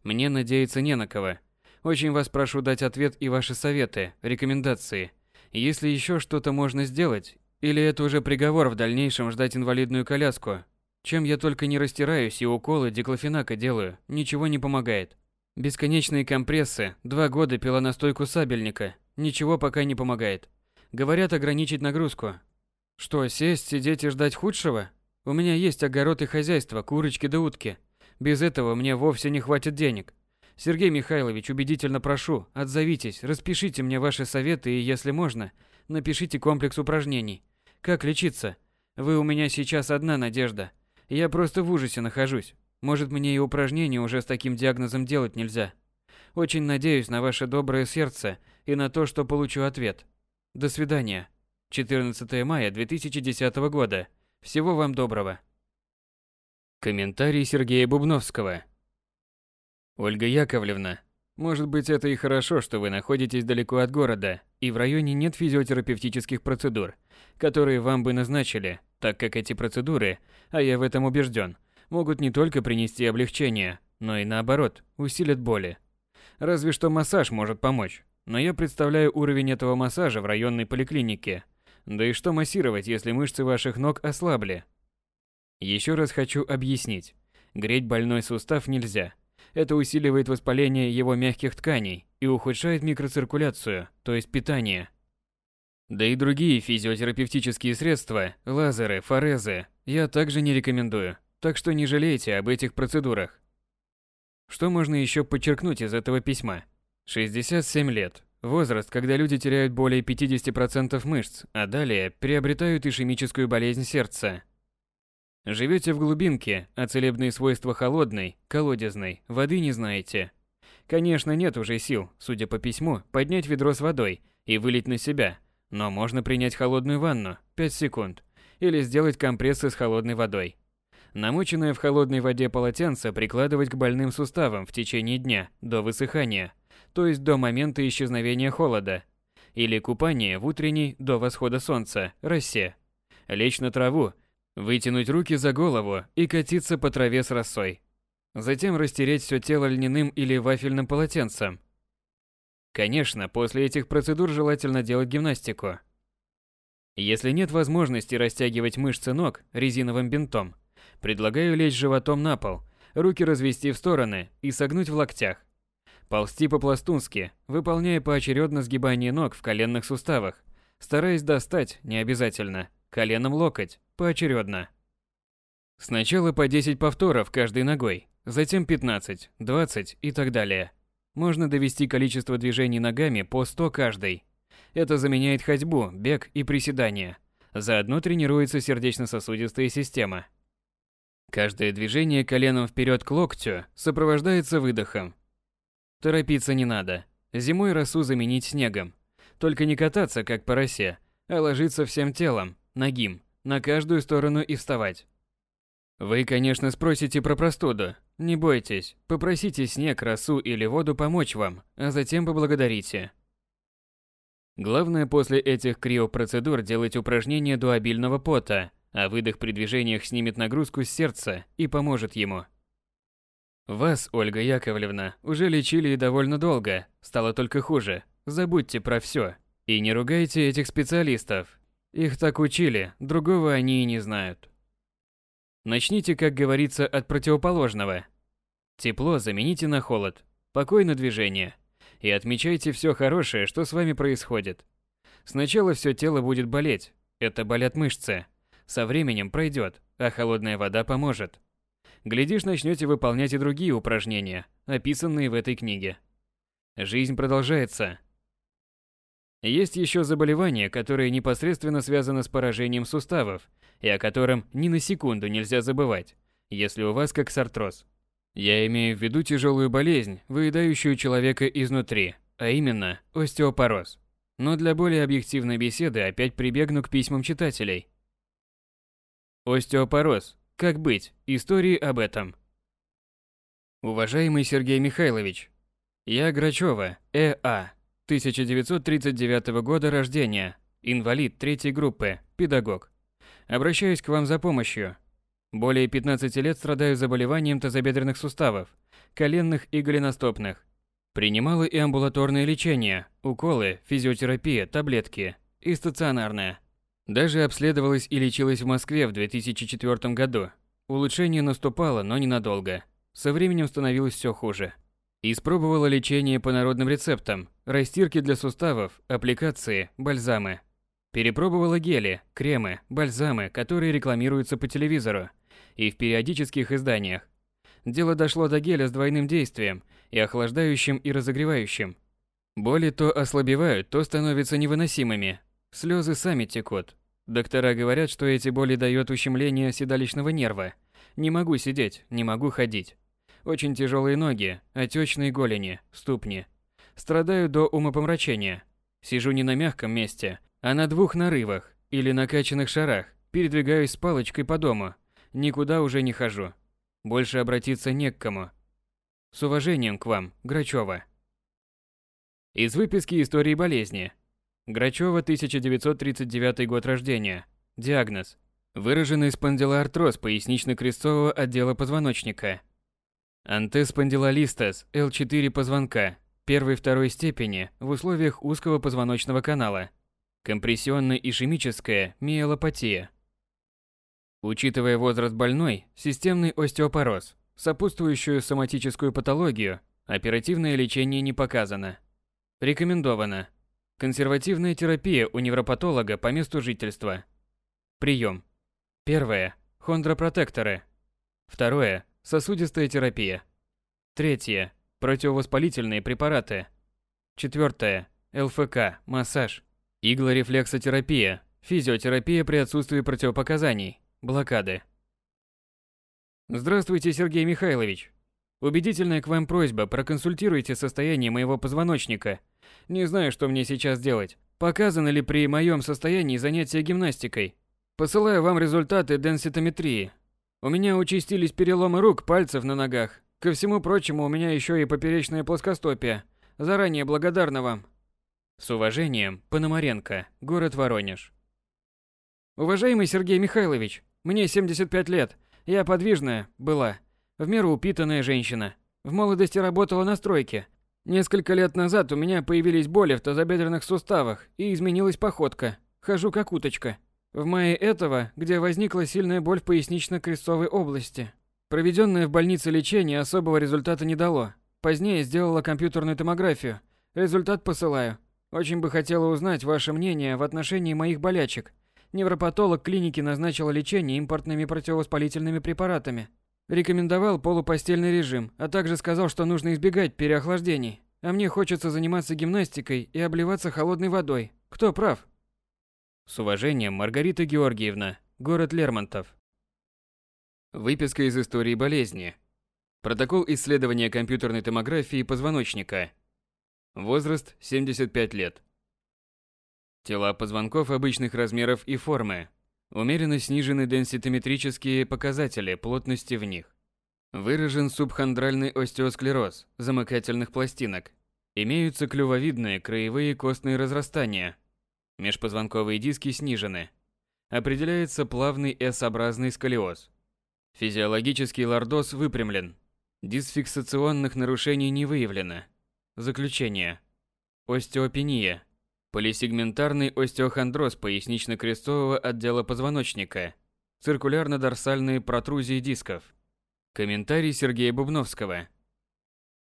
Мне надеяться не на кого. Очень вас прошу дать ответ и ваши советы, рекомендации. Если еще что-то можно сделать, или это уже приговор в дальнейшем ждать инвалидную коляску. Чем я только не растираюсь и уколы диклофенака делаю, ничего не помогает. Бесконечные компрессы, два года пила настойку сабельника, ничего пока не помогает. Говорят ограничить нагрузку. Что, сесть, сидеть и ждать худшего? У меня есть огород и хозяйство, курочки да утки. Без этого мне вовсе не хватит денег. Сергей Михайлович, убедительно прошу, отзовитесь, распишите мне ваши советы и, если можно, напишите комплекс упражнений. Как лечиться? Вы у меня сейчас одна надежда – я просто в ужасе нахожусь. Может, мне и упражнения уже с таким диагнозом делать нельзя. Очень надеюсь на ваше доброе сердце и на то, что получу ответ. До свидания. 14 мая 2010 года. Всего вам доброго. Комментарий Сергея Бубновского. Ольга Яковлевна, может быть, это и хорошо, что вы находитесь далеко от города, и в районе нет физиотерапевтических процедур, которые вам бы назначили, так как эти процедуры, а я в этом убежден, могут не только принести облегчение, но и наоборот, усилят боли. Разве что массаж может помочь, но я представляю уровень этого массажа в районной поликлинике. Да и что массировать, если мышцы ваших ног ослабли? Еще раз хочу объяснить. Греть больной сустав нельзя – это усиливает воспаление его мягких тканей и ухудшает микроциркуляцию, то есть питание. Да и другие физиотерапевтические средства, лазеры, форезы, я также не рекомендую, так что не жалейте об этих процедурах. Что можно еще подчеркнуть из этого письма? 67 лет. Возраст, когда люди теряют более 50% мышц, а далее приобретают ишемическую болезнь сердца. Живете в глубинке, а целебные свойства холодной, колодезной, воды не знаете. Конечно, нет уже сил, судя по письму, поднять ведро с водой и вылить на себя, но можно принять холодную ванну 5 секунд или сделать компрессы с холодной водой. Намоченное в холодной воде полотенце прикладывать к больным суставам в течение дня до высыхания, то есть до момента исчезновения холода, или купание в утренней до восхода солнца росе. Лечь на траву Вытянуть руки за голову и катиться по траве с росой. Затем растереть все тело льняным или вафельным полотенцем. Конечно, после этих процедур желательно делать гимнастику. Если нет возможности растягивать мышцы ног резиновым бинтом, предлагаю лечь животом на пол, руки развести в стороны и согнуть в локтях. Ползти по-пластунски, выполняя поочередно сгибание ног в коленных суставах, стараясь достать, не обязательно, коленом локоть, поочередно. Сначала по 10 повторов каждой ногой, затем 15, 20 и так далее. Можно довести количество движений ногами по 100 каждой. Это заменяет ходьбу, бег и приседания. Заодно тренируется сердечно-сосудистая система. Каждое движение коленом вперед к локтю сопровождается выдохом. Торопиться не надо. Зимой росу заменить снегом. Только не кататься, как по росе, а ложиться всем телом, нагим, на каждую сторону и вставать. Вы, конечно, спросите про простуду. Не бойтесь, попросите снег, росу или воду помочь вам, а затем поблагодарите. Главное после этих криопроцедур делать упражнения до обильного пота, а выдох при движениях снимет нагрузку с сердца и поможет ему. Вас, Ольга Яковлевна, уже лечили и довольно долго, стало только хуже. Забудьте про все. И не ругайте этих специалистов, их так учили, другого они и не знают. Начните, как говорится, от противоположного. Тепло замените на холод, покой на движение. И отмечайте все хорошее, что с вами происходит. Сначала все тело будет болеть, это болят мышцы. Со временем пройдет, а холодная вода поможет. Глядишь, начнете выполнять и другие упражнения, описанные в этой книге. Жизнь продолжается, есть еще заболевание, которое непосредственно связано с поражением суставов, и о котором ни на секунду нельзя забывать, если у вас как сартроз. Я имею в виду тяжелую болезнь, выедающую человека изнутри, а именно остеопороз. Но для более объективной беседы опять прибегну к письмам читателей. Остеопороз. Как быть? Истории об этом. Уважаемый Сергей Михайлович, я Грачева, Э.А. 1939 года рождения, инвалид третьей группы, педагог. Обращаюсь к вам за помощью. Более 15 лет страдаю заболеванием тазобедренных суставов, коленных и голеностопных. Принимала и амбулаторное лечение, уколы, физиотерапия, таблетки и стационарное. Даже обследовалась и лечилась в Москве в 2004 году. Улучшение наступало, но ненадолго. Со временем становилось все хуже. Испробовала лечение по народным рецептам, растирки для суставов, аппликации, бальзамы. Перепробовала гели, кремы, бальзамы, которые рекламируются по телевизору и в периодических изданиях. Дело дошло до геля с двойным действием, и охлаждающим, и разогревающим. Боли то ослабевают, то становятся невыносимыми. Слезы сами текут. Доктора говорят, что эти боли дают ущемление седалищного нерва. Не могу сидеть, не могу ходить. Очень тяжелые ноги, отечные голени, ступни. Страдаю до умопомрачения. Сижу не на мягком месте, а на двух нарывах или накачанных шарах. Передвигаюсь с палочкой по дому. Никуда уже не хожу. Больше обратиться не к кому. С уважением к вам, Грачева. Из выписки истории болезни. Грачева, 1939 год рождения. Диагноз. Выраженный спондилоартроз пояснично-крестцового отдела позвоночника. Антеспондилолистез L4 позвонка первой-второй степени в условиях узкого позвоночного канала. Компрессионно-ишемическая миелопатия. Учитывая возраст больной, системный остеопороз, сопутствующую соматическую патологию, оперативное лечение не показано. Рекомендовано. Консервативная терапия у невропатолога по месту жительства. Прием. Первое. Хондропротекторы. Второе. Сосудистая терапия. Третье. Противовоспалительные препараты. Четвертое. ЛФК, массаж. Иглорефлексотерапия. Физиотерапия при отсутствии противопоказаний. Блокады. Здравствуйте, Сергей Михайлович. Убедительная к вам просьба, проконсультируйте состояние моего позвоночника. Не знаю, что мне сейчас делать. Показано ли при моем состоянии занятия гимнастикой? Посылаю вам результаты денситометрии. У меня участились переломы рук, пальцев на ногах. Ко всему прочему, у меня еще и поперечная плоскостопие. Заранее благодарна вам. С уважением, Пономаренко, город Воронеж. Уважаемый Сергей Михайлович, мне 75 лет. Я подвижная была, в меру упитанная женщина. В молодости работала на стройке. Несколько лет назад у меня появились боли в тазобедренных суставах и изменилась походка. Хожу как уточка. В мае этого, где возникла сильная боль в пояснично-крестцовой области. Проведенное в больнице лечение особого результата не дало. Позднее сделала компьютерную томографию. Результат посылаю. Очень бы хотела узнать ваше мнение в отношении моих болячек. Невропатолог клиники назначил лечение импортными противовоспалительными препаратами. Рекомендовал полупостельный режим, а также сказал, что нужно избегать переохлаждений. А мне хочется заниматься гимнастикой и обливаться холодной водой. Кто прав? С уважением, Маргарита Георгиевна, город Лермонтов. Выписка из истории болезни. Протокол исследования компьютерной томографии позвоночника. Возраст 75 лет. Тела позвонков обычных размеров и формы. Умеренно снижены денситометрические показатели плотности в них. Выражен субхондральный остеосклероз замыкательных пластинок. Имеются клювовидные краевые костные разрастания – Межпозвонковые диски снижены. Определяется плавный S-образный сколиоз. Физиологический лордоз выпрямлен. Дисфиксационных нарушений не выявлено. Заключение. Остеопения. Полисегментарный остеохондроз пояснично-крестового отдела позвоночника. Циркулярно-дорсальные протрузии дисков. Комментарий Сергея Бубновского.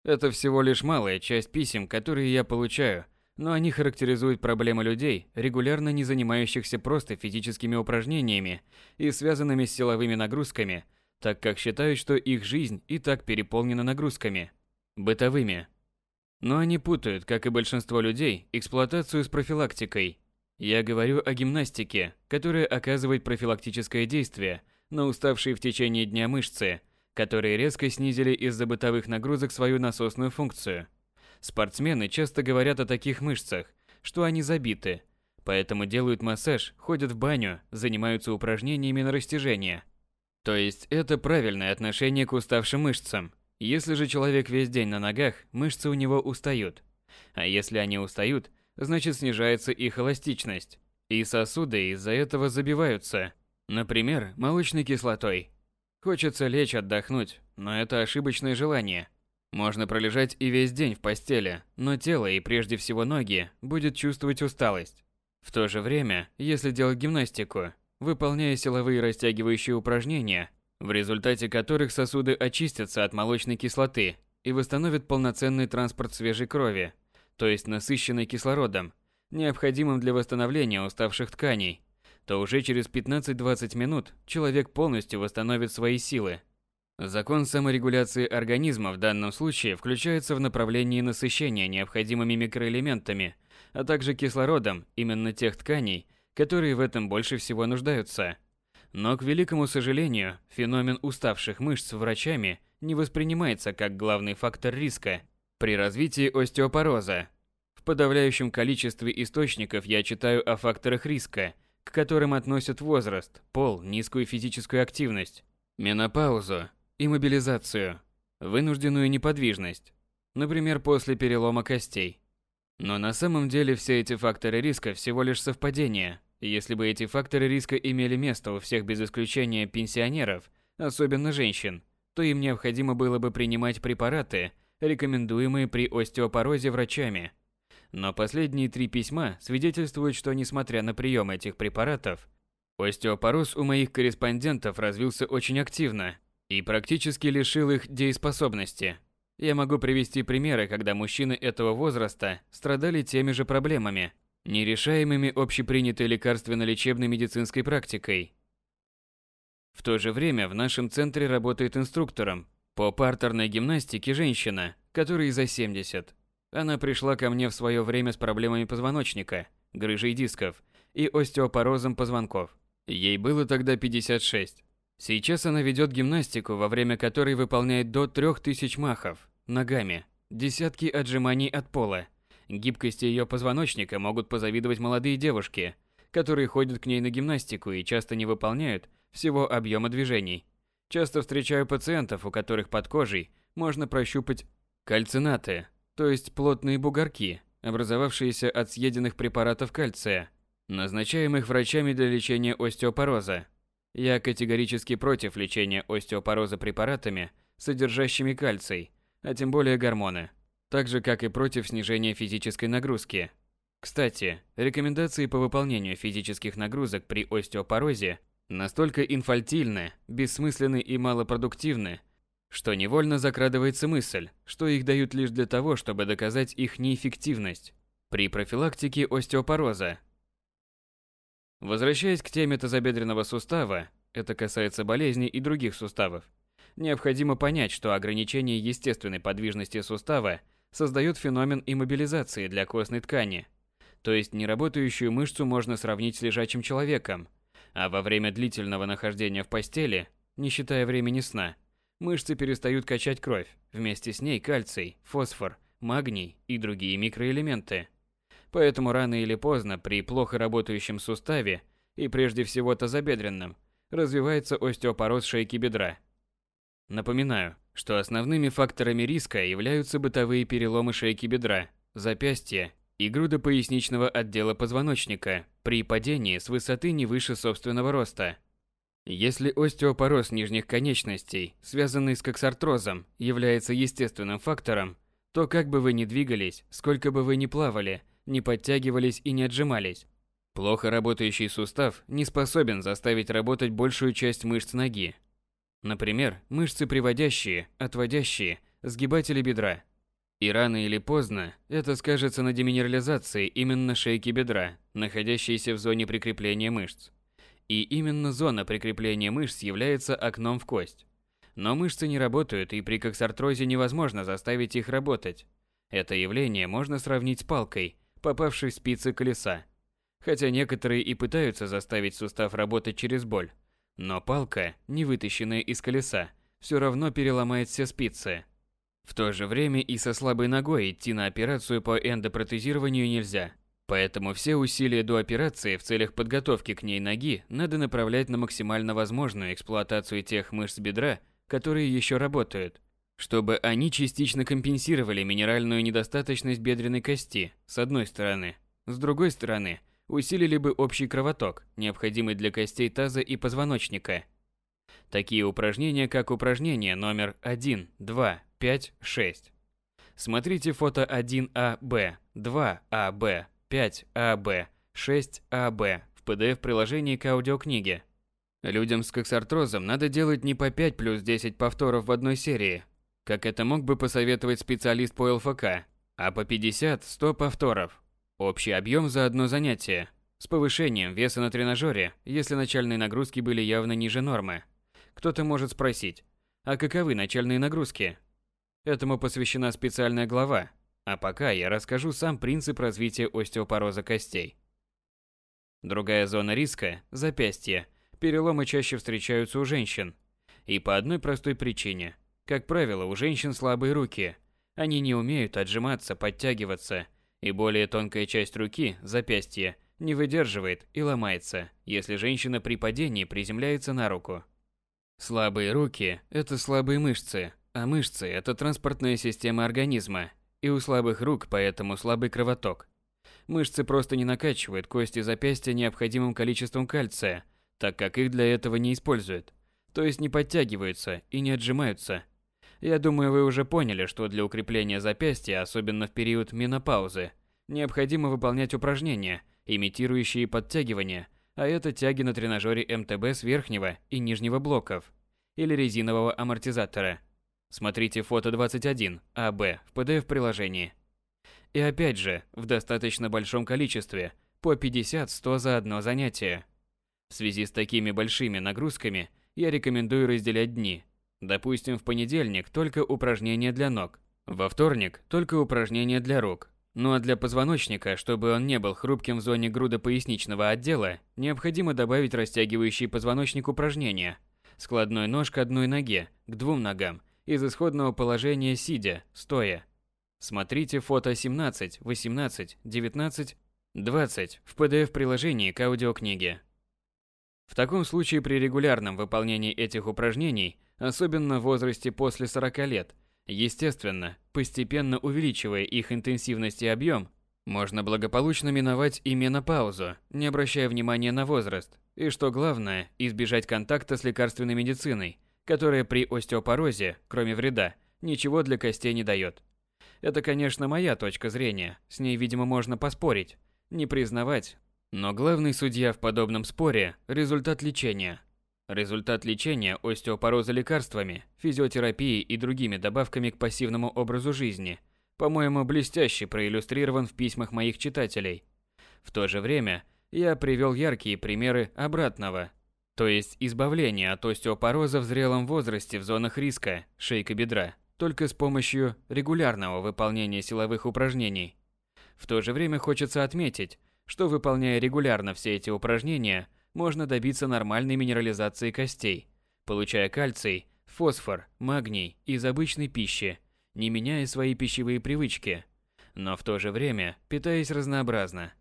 Это всего лишь малая часть писем, которые я получаю но они характеризуют проблемы людей, регулярно не занимающихся просто физическими упражнениями и связанными с силовыми нагрузками, так как считают, что их жизнь и так переполнена нагрузками бытовыми. Но они путают, как и большинство людей, эксплуатацию с профилактикой. Я говорю о гимнастике, которая оказывает профилактическое действие на уставшие в течение дня мышцы, которые резко снизили из-за бытовых нагрузок свою насосную функцию – Спортсмены часто говорят о таких мышцах, что они забиты, поэтому делают массаж, ходят в баню, занимаются упражнениями на растяжение. То есть это правильное отношение к уставшим мышцам. Если же человек весь день на ногах, мышцы у него устают. А если они устают, значит снижается их эластичность. И сосуды из-за этого забиваются. Например, молочной кислотой. Хочется лечь отдохнуть, но это ошибочное желание – можно пролежать и весь день в постели, но тело и прежде всего ноги будет чувствовать усталость. В то же время, если делать гимнастику, выполняя силовые растягивающие упражнения, в результате которых сосуды очистятся от молочной кислоты и восстановят полноценный транспорт свежей крови, то есть насыщенной кислородом, необходимым для восстановления уставших тканей, то уже через 15-20 минут человек полностью восстановит свои силы. Закон саморегуляции организма в данном случае включается в направлении насыщения необходимыми микроэлементами, а также кислородом именно тех тканей, которые в этом больше всего нуждаются. Но, к великому сожалению, феномен уставших мышц врачами не воспринимается как главный фактор риска при развитии остеопороза. В подавляющем количестве источников я читаю о факторах риска, к которым относят возраст, пол, низкую физическую активность, менопаузу, иммобилизацию, вынужденную неподвижность, например, после перелома костей. Но на самом деле все эти факторы риска всего лишь совпадения. Если бы эти факторы риска имели место у всех без исключения пенсионеров, особенно женщин, то им необходимо было бы принимать препараты, рекомендуемые при остеопорозе врачами. Но последние три письма свидетельствуют, что несмотря на прием этих препаратов, остеопороз у моих корреспондентов развился очень активно, и практически лишил их дееспособности. Я могу привести примеры, когда мужчины этого возраста страдали теми же проблемами, нерешаемыми общепринятой лекарственно-лечебной медицинской практикой. В то же время в нашем центре работает инструктором по партерной гимнастике женщина, которой за 70. Она пришла ко мне в свое время с проблемами позвоночника, грыжей дисков и остеопорозом позвонков. Ей было тогда 56. Сейчас она ведет гимнастику, во время которой выполняет до 3000 махов ногами, десятки отжиманий от пола. Гибкости ее позвоночника могут позавидовать молодые девушки, которые ходят к ней на гимнастику и часто не выполняют всего объема движений. Часто встречаю пациентов, у которых под кожей можно прощупать кальцинаты, то есть плотные бугорки, образовавшиеся от съеденных препаратов кальция, назначаемых врачами для лечения остеопороза. Я категорически против лечения остеопороза препаратами, содержащими кальций, а тем более гормоны, так же как и против снижения физической нагрузки. Кстати, рекомендации по выполнению физических нагрузок при остеопорозе настолько инфальтильны, бессмысленны и малопродуктивны, что невольно закрадывается мысль, что их дают лишь для того, чтобы доказать их неэффективность при профилактике остеопороза, Возвращаясь к теме тазобедренного сустава, это касается болезней и других суставов, необходимо понять, что ограничение естественной подвижности сустава создает феномен иммобилизации для костной ткани. То есть неработающую мышцу можно сравнить с лежачим человеком, а во время длительного нахождения в постели, не считая времени сна, мышцы перестают качать кровь, вместе с ней кальций, фосфор, магний и другие микроэлементы. Поэтому рано или поздно при плохо работающем суставе и прежде всего тазобедренном развивается остеопороз шейки бедра. Напоминаю, что основными факторами риска являются бытовые переломы шейки бедра, запястья и грудопоясничного отдела позвоночника при падении с высоты не выше собственного роста. Если остеопороз нижних конечностей, связанный с коксартрозом, является естественным фактором, то как бы вы ни двигались, сколько бы вы ни плавали, не подтягивались и не отжимались. Плохо работающий сустав не способен заставить работать большую часть мышц ноги. Например, мышцы приводящие, отводящие, сгибатели бедра. И рано или поздно это скажется на деминерализации именно шейки бедра, находящейся в зоне прикрепления мышц. И именно зона прикрепления мышц является окном в кость. Но мышцы не работают, и при коксартрозе невозможно заставить их работать. Это явление можно сравнить с палкой, попавший в спицы колеса. Хотя некоторые и пытаются заставить сустав работать через боль. Но палка, не вытащенная из колеса, все равно переломает все спицы. В то же время и со слабой ногой идти на операцию по эндопротезированию нельзя. Поэтому все усилия до операции в целях подготовки к ней ноги надо направлять на максимально возможную эксплуатацию тех мышц бедра, которые еще работают, чтобы они частично компенсировали минеральную недостаточность бедренной кости, с одной стороны. С другой стороны, усилили бы общий кровоток, необходимый для костей таза и позвоночника. Такие упражнения, как упражнение номер 1, 2, 5, 6. Смотрите фото 1АБ, 2АБ, 5АБ, 6АБ в PDF-приложении к аудиокниге. Людям с коксартрозом надо делать не по 5 плюс 10 повторов в одной серии, как это мог бы посоветовать специалист по ЛФК, а по 50-100 повторов. Общий объем за одно занятие, с повышением веса на тренажере, если начальные нагрузки были явно ниже нормы. Кто-то может спросить, а каковы начальные нагрузки? Этому посвящена специальная глава, а пока я расскажу сам принцип развития остеопороза костей. Другая зона риска – запястье. Переломы чаще встречаются у женщин. И по одной простой причине. Как правило, у женщин слабые руки. Они не умеют отжиматься, подтягиваться. И более тонкая часть руки, запястье, не выдерживает и ломается, если женщина при падении приземляется на руку. Слабые руки – это слабые мышцы, а мышцы – это транспортная система организма. И у слабых рук поэтому слабый кровоток. Мышцы просто не накачивают кости запястья необходимым количеством кальция, так как их для этого не используют. То есть не подтягиваются и не отжимаются. Я думаю, вы уже поняли, что для укрепления запястья, особенно в период менопаузы, необходимо выполнять упражнения, имитирующие подтягивания, а это тяги на тренажере МТБ с верхнего и нижнего блоков или резинового амортизатора. Смотрите фото 21 АБ в PDF-приложении. И опять же, в достаточно большом количестве, по 50-100 за одно занятие. В связи с такими большими нагрузками я рекомендую разделять дни. Допустим, в понедельник только упражнения для ног, во вторник только упражнения для рук. Ну а для позвоночника, чтобы он не был хрупким в зоне грудопоясничного отдела, необходимо добавить растягивающие позвоночник упражнения. Складной нож к одной ноге, к двум ногам, из исходного положения сидя, стоя – Смотрите фото 17, 18, 19, 20 в PDF-приложении к аудиокниге. В таком случае при регулярном выполнении этих упражнений, особенно в возрасте после 40 лет, естественно, постепенно увеличивая их интенсивность и объем, можно благополучно миновать и менопаузу, не обращая внимания на возраст, и что главное, избежать контакта с лекарственной медициной, которая при остеопорозе, кроме вреда, ничего для костей не дает. Это, конечно, моя точка зрения, с ней, видимо, можно поспорить, не признавать. Но главный судья в подобном споре – результат лечения. Результат лечения остеопороза лекарствами, физиотерапией и другими добавками к пассивному образу жизни, по-моему, блестяще проиллюстрирован в письмах моих читателей. В то же время я привел яркие примеры обратного, то есть избавления от остеопороза в зрелом возрасте в зонах риска, шейка бедра, только с помощью регулярного выполнения силовых упражнений. В то же время хочется отметить, что выполняя регулярно все эти упражнения, можно добиться нормальной минерализации костей, получая кальций, фосфор, магний из обычной пищи, не меняя свои пищевые привычки, но в то же время питаясь разнообразно –